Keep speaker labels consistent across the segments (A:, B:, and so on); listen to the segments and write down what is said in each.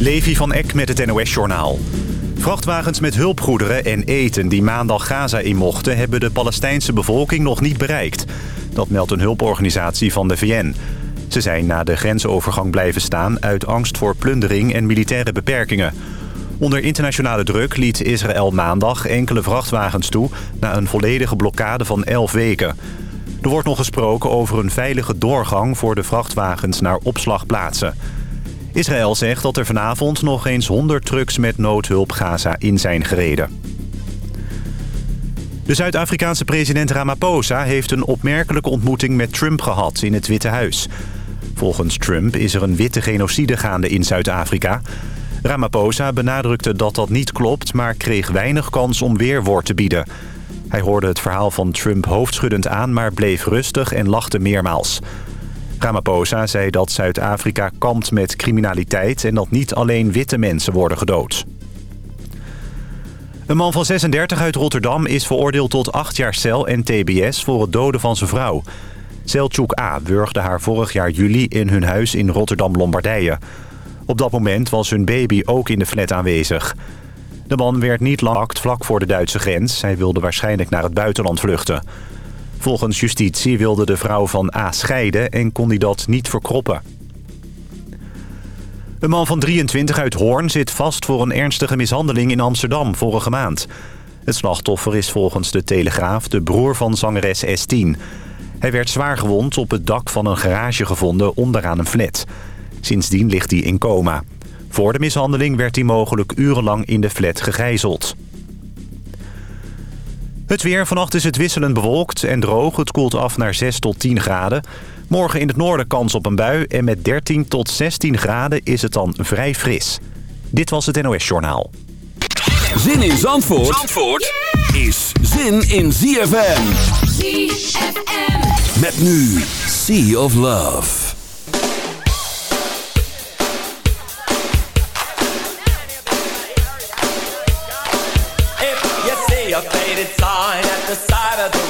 A: Levi van Eck met het NOS-journaal. Vrachtwagens met hulpgoederen en eten die maandag Gaza in mochten... hebben de Palestijnse bevolking nog niet bereikt. Dat meldt een hulporganisatie van de VN. Ze zijn na de grensovergang blijven staan... uit angst voor plundering en militaire beperkingen. Onder internationale druk liet Israël maandag enkele vrachtwagens toe... na een volledige blokkade van 11 weken. Er wordt nog gesproken over een veilige doorgang voor de vrachtwagens naar opslagplaatsen... Israël zegt dat er vanavond nog eens 100 trucks met noodhulp Gaza in zijn gereden. De Zuid-Afrikaanse president Ramaphosa heeft een opmerkelijke ontmoeting met Trump gehad in het Witte Huis. Volgens Trump is er een witte genocide gaande in Zuid-Afrika. Ramaphosa benadrukte dat dat niet klopt, maar kreeg weinig kans om weerwoord te bieden. Hij hoorde het verhaal van Trump hoofdschuddend aan, maar bleef rustig en lachte meermaals. Ramaphosa zei dat Zuid-Afrika kampt met criminaliteit... en dat niet alleen witte mensen worden gedood. Een man van 36 uit Rotterdam is veroordeeld tot 8 jaar cel en tbs... voor het doden van zijn vrouw. Selçuk A. wurgde haar vorig jaar juli in hun huis in Rotterdam-Lombardije. Op dat moment was hun baby ook in de flat aanwezig. De man werd niet lang vlak voor de Duitse grens. Hij wilde waarschijnlijk naar het buitenland vluchten. Volgens justitie wilde de vrouw van A scheiden en kon hij dat niet verkroppen. Een man van 23 uit Hoorn zit vast voor een ernstige mishandeling in Amsterdam vorige maand. Het slachtoffer is volgens de Telegraaf de broer van zangeres S10. Hij werd zwaar gewond op het dak van een garage gevonden onderaan een flat. Sindsdien ligt hij in coma. Voor de mishandeling werd hij mogelijk urenlang in de flat gegijzeld. Het weer. Vannacht is het wisselend bewolkt en droog. Het koelt af naar 6 tot 10 graden. Morgen in het noorden kans op een bui. En met 13 tot 16 graden is het dan vrij fris. Dit was het NOS Journaal.
B: Zin in Zandvoort, Zandvoort is zin in ZFM. ZFM. Met nu Sea of Love. The side of the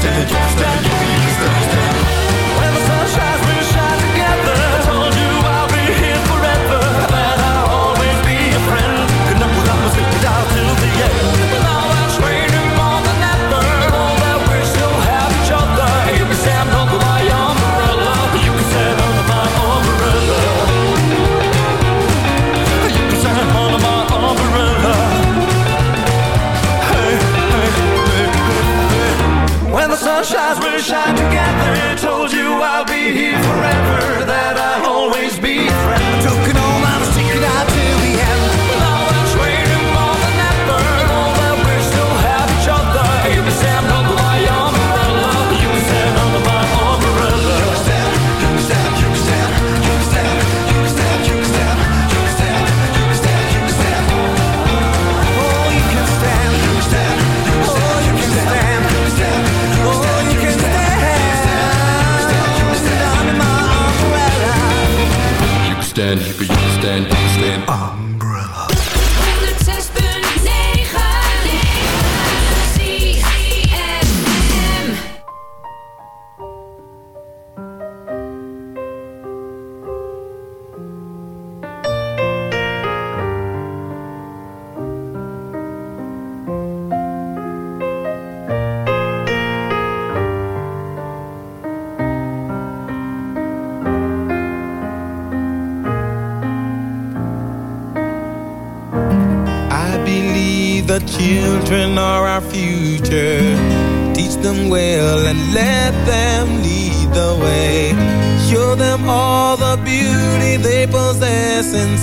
C: Stand, drifting,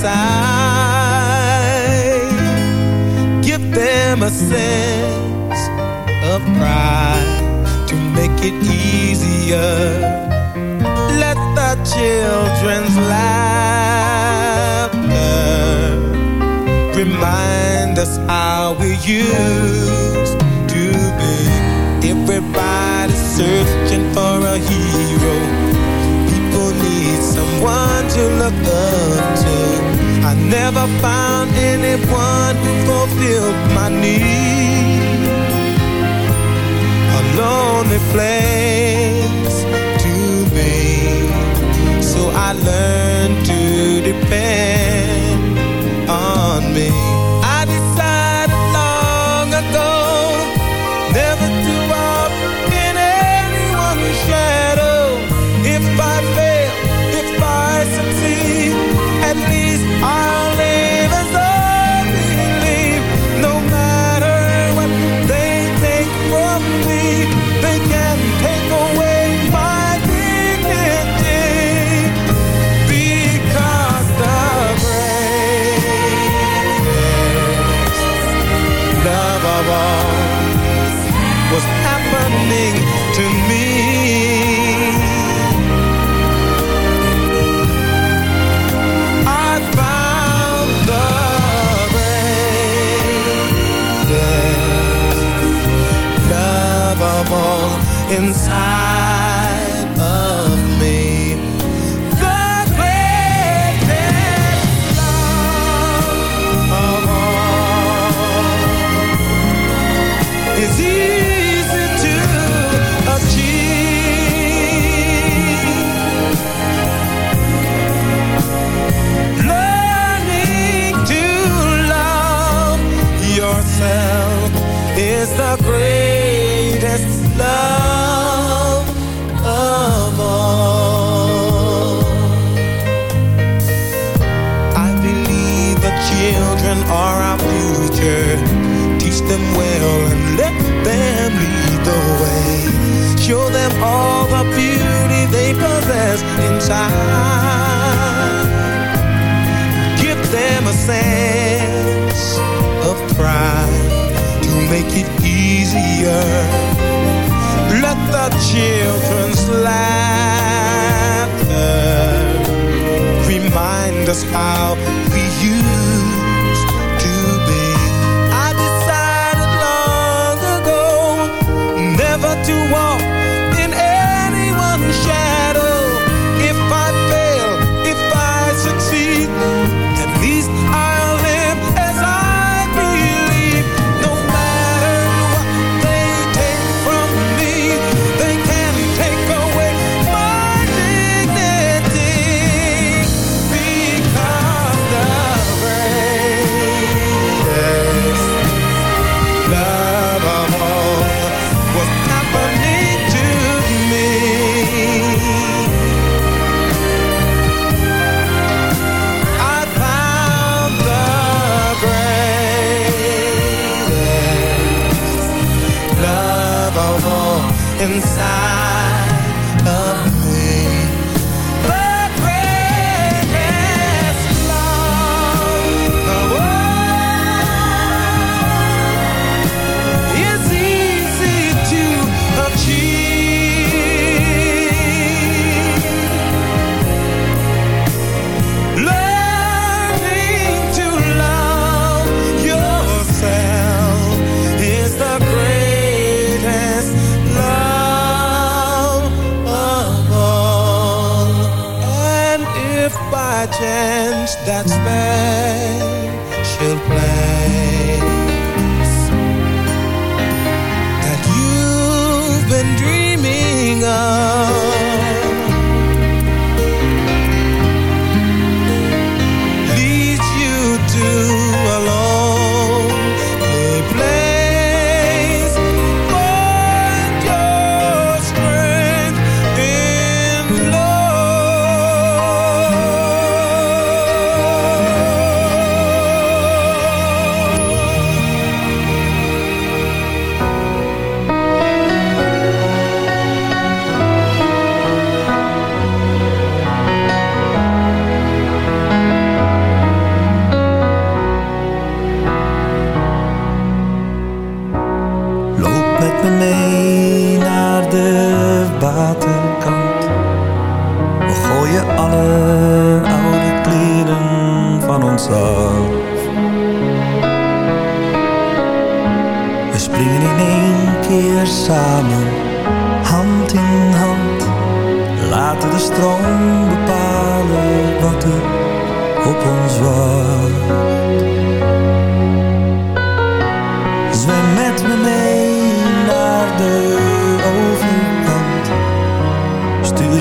C: side. Give them a sense of pride to make it easier. Let the children's laughter remind us how we used to be. Everybody searching for a hero someone to look up to I never found anyone who fulfilled my need. A lonely place
D: to be. So I learned to depend on me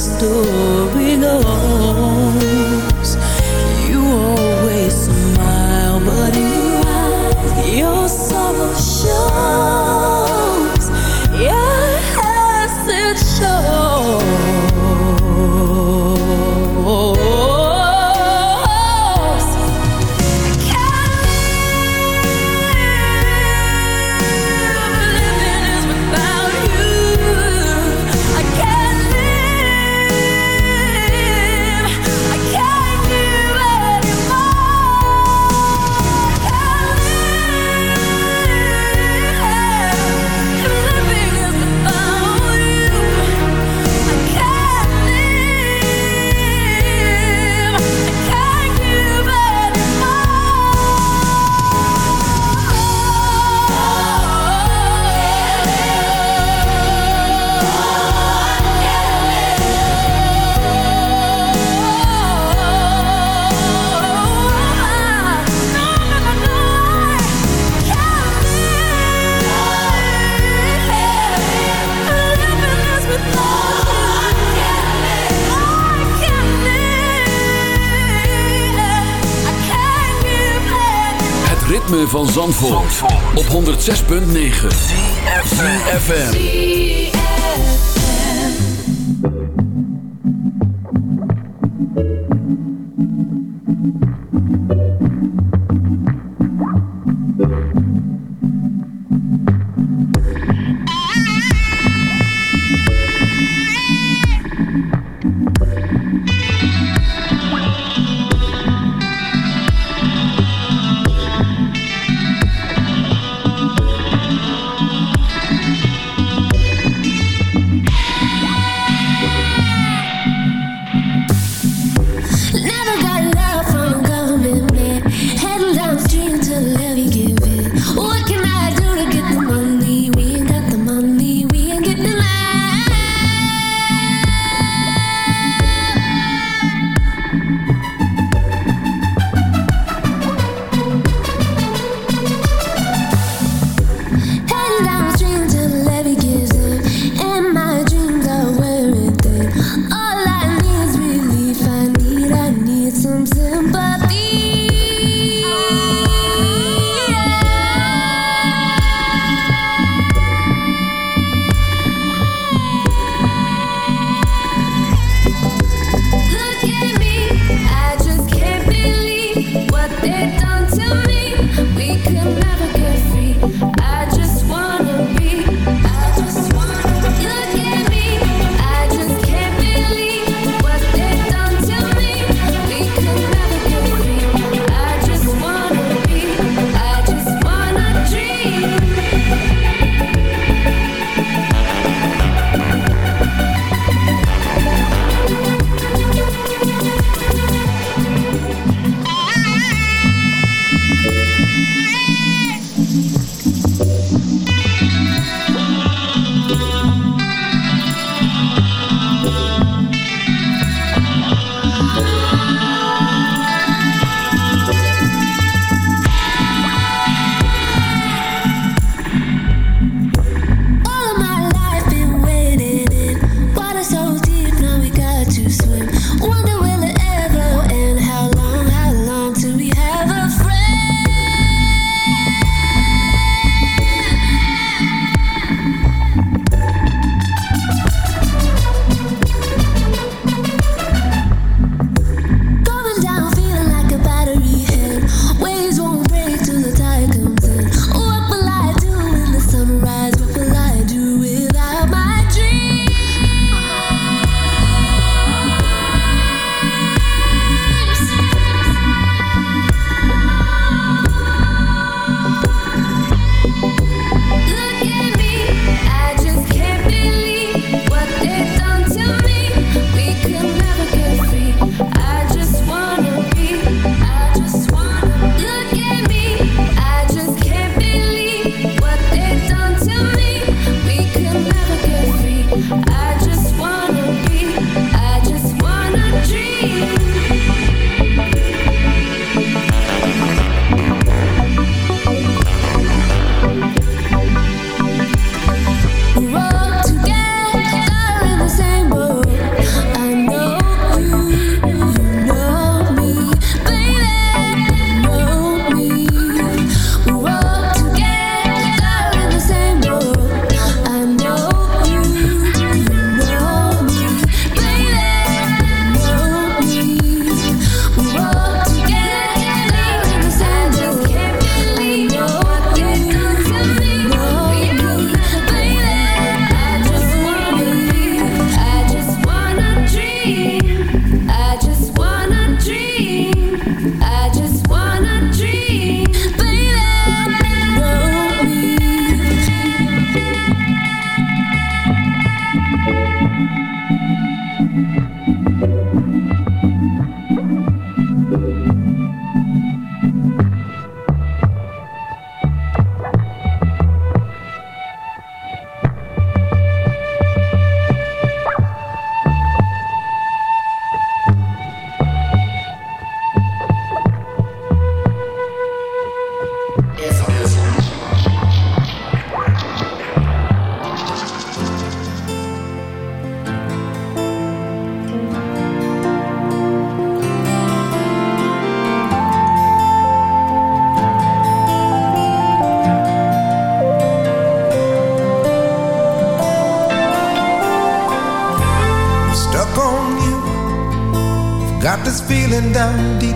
E: van Zandvoort,
F: op 106.9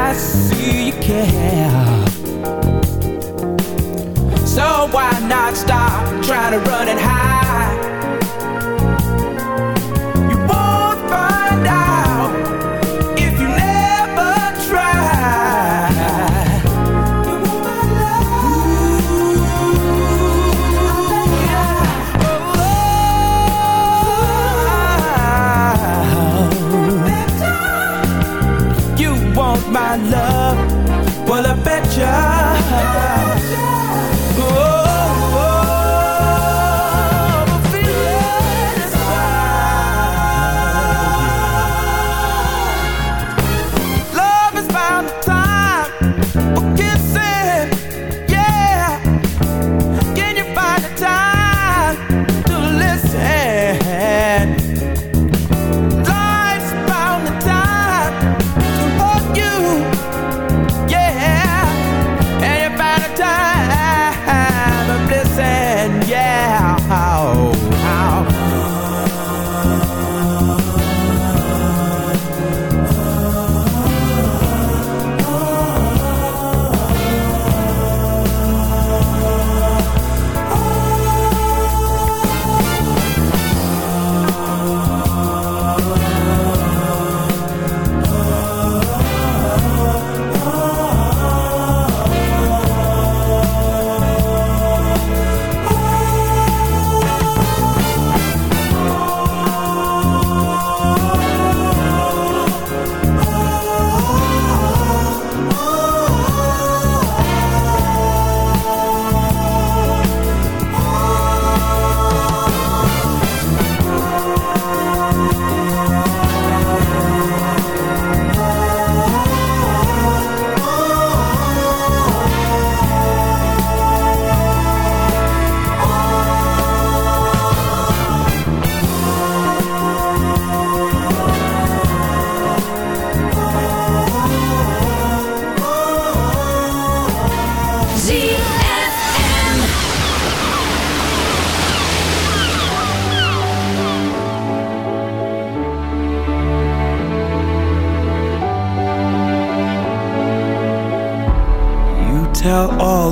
G: I
D: see you care. So why not stop trying to run and hide?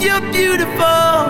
D: Beneath your beautiful